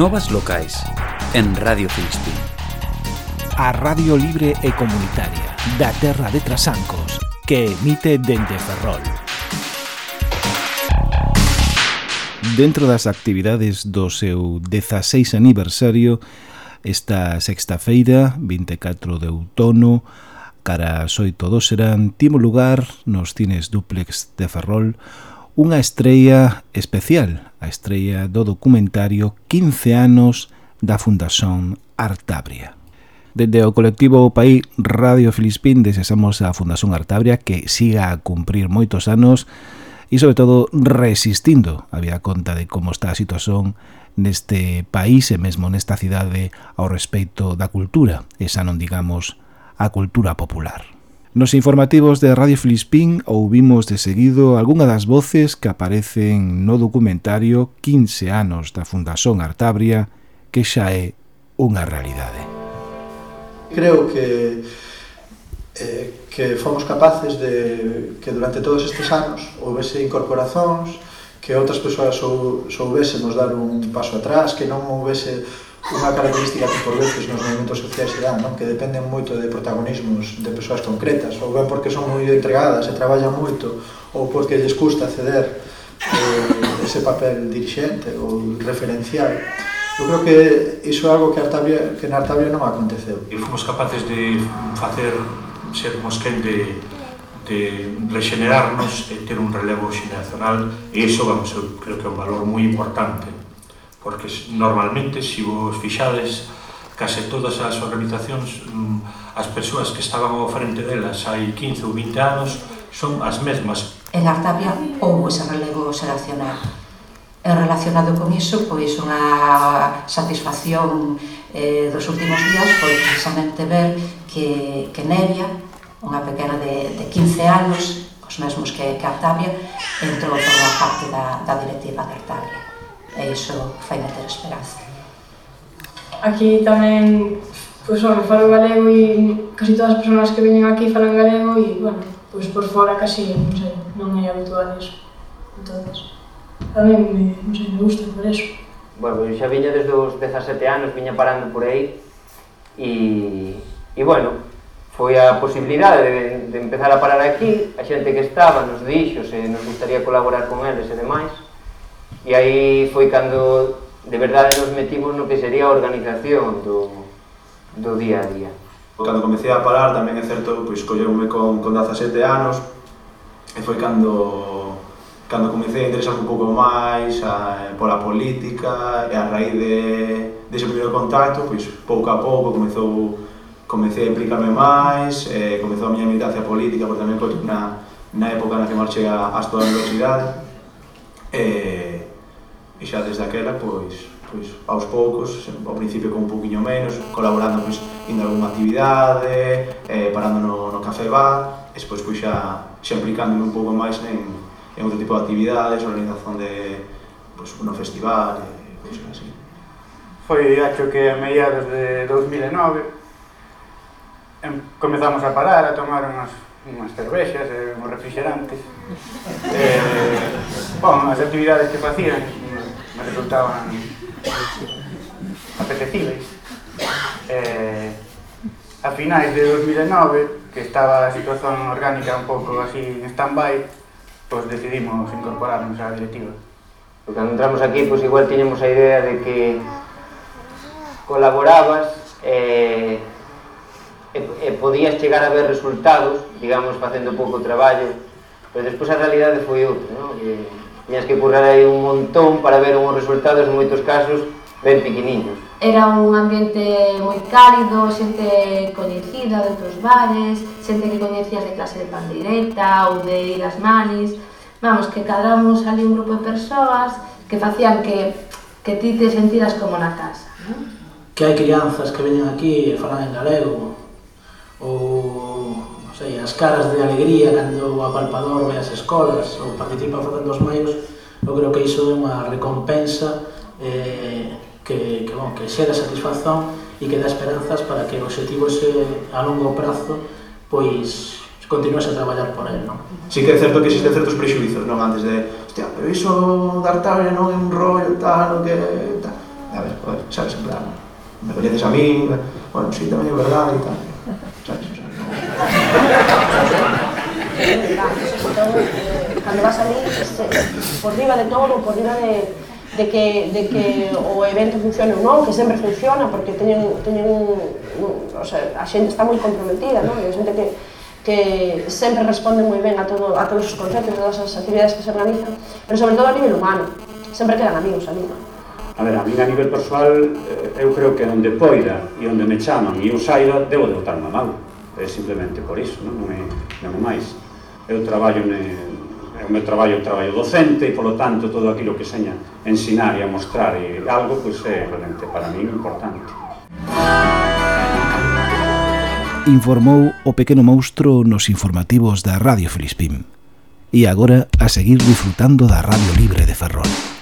Novas locais en Radio Filispín. A Radio Libre e Comunitaria da Terra de Trasancos que emite dende Ferrol. Dentro das actividades do seu 16 aniversario, esta sexta feira, 24 de outono, cara as oito do serán, timo lugar nos cines duplex de Ferrol, unha estrella especial a estrella do documentario 15 anos da Fundación Artabria. Dende o colectivo País Radio Filispín desexamos a Fundación Artabria que siga a cumprir moitos anos e sobre todo resistindo a vida conta de como está a situación neste país e mesmo nesta cidade ao respecto da cultura, esa non digamos a cultura popular. Nos informativos de Radio Filispín ouvimos de seguido algunha das voces que aparecen no documentario 15 anos da Fundación Artabria, que xa é unha realidade. Creo que eh, que fomos capaces de que durante todos estes anos houvese incorporacións, que outras persoas sou, soubésemos dar un paso atrás, que non houvese unha característica que por veces nos movimentos sociais se dan, non? que dependen moito de protagonismos de persoas concretas, ou ben porque son moi entregadas e traballan moito, ou porque lles custa ceder eh, ese papel dirixente ou referencial. Eu creo que iso é algo que, Artabia, que na Artabia non aconteceu. E fomos capaces de facer ser mosquén de, de rexenerarnos e ter un relevo xeneracional e iso, vamos, eu creo que é un valor moi importante porque normalmente, se vos fixades, case todas as organizacións, mm, as persoas que estaban ao frente delas hai 15 ou 20 anos, son as mesmas. En Artabia houve ese relevo xeracional. E relacionado con iso, pois unha satisfacción eh, dos últimos días foi precisamente ver que, que Nevia, unha pequena de, de 15 anos, os mesmos que, que Artabia entrou a formar parte da, da directiva de Artabia e iso fai ter esperanza. Aquí tamén, pois, pues, bueno, falo galego e casi todas as persoas que veñen aquí falan galego e, bueno, pois por fora casi, non sei, non é habitual iso. Entonces, a mí, me, non sei, me gusta por eso. Bueno, eu xa viña desde os 17 anos, viña parando por aí e, e bueno, foi a posibilidade de, de empezar a parar aquí, a xente que estaba nos dixo se nos gustaría colaborar con eles e demais, E aí foi cando de verdade nos metimos no que sería a organización do, do día a día. Cando comecei a parar tamén é certo, pois colleume con, con 17 anos e foi cando cando comecei a interesar un pouco máis a, pola política e a raíz de, dese de primeiro contacto, pois pouco a pouco comezou comecei a implicarme máis, eh, comezou a miña militancia política, porque tamén foi na, na época na que marchei a, a estudar a universidade, eh, e xa desde aquela, pois, pois aos poucos, ao principio con un poquinho menos, colaborando pois, indo a alguma actividade, eh, parando no, no café bar, e despois pois, xa, xa implicándome un pouco máis en, en outro tipo de actividades, organización de pois, un festival, e pois, así. Foi, acho que a mediados de 2009, em, comezamos a parar, a tomar unhas, unhas cervexas e eh, uns refrigerantes. eh, bon, as actividades que facían me resultaban apetecibles. Eh, a finais de 2009, que estaba a situación orgánica un pouco así en stand-by, pois pues decidimos incorporarnos á directiva. Cando entramos aquí, pois pues igual tiñemos a idea de que colaborabas eh, e, e podías chegar a ver resultados, digamos, facendo pouco traballo, pero despois a realidade foi outra, non? Que, tiñas que currar aí un montón para ver unhos resultados en moitos casos ben pequeniños. Era un ambiente moi cálido, xente coñecida de outros bares, xente que coñecías de clase de pandeireta ou de ir ás manis. Vamos, que cadramos ali un grupo de persoas que facían que, que ti te sentiras como na casa. Non? Que hai crianzas que veñen aquí e falan en galego ou eh, as caras de alegría cando o apalpador ve as escolas ou participa facendo os maios, eu creo que iso é unha recompensa eh, que, que, bon, que xera satisfacción e que dá esperanzas para que o objetivo se a longo prazo pois continuas a traballar por él, non? Sí que é certo que existen certos prexuizos, non? Antes de, hostia, pero iso dar tal non é un rollo, tal, o que... Tal. A ver, pois, sabes, en plan, me coñeces a mí, bueno, sí, tamén é verdade e tal, sabes, o sea entón, cando vas ali, por riba de todo, por riba de, de que, de que o evento funcione ou non, que sempre funciona, porque teñen, teñen un, un, o sea, a xente está moi comprometida, non? E a xente que, que sempre responde moi ben a, todo, a todos os conceptos, a todas as actividades que se organizan, pero sobre todo a nivel humano, sempre quedan amigos ali, non? A ver, a mí a nivel personal, eh, eu creo que onde poida e onde me chaman e eu saiba, debo de botar unha. É simplemente por iso, non, non, é, non é máis eu traballo ne, é o meu traballo é o traballo docente e polo tanto todo aquilo que seña ensinar e a mostrar e algo pois é realmente para mí importante. Informou o pequeno monstro nos informativos da Radio Filispín. E agora a seguir disfrutando da Radio Libre de Ferrol.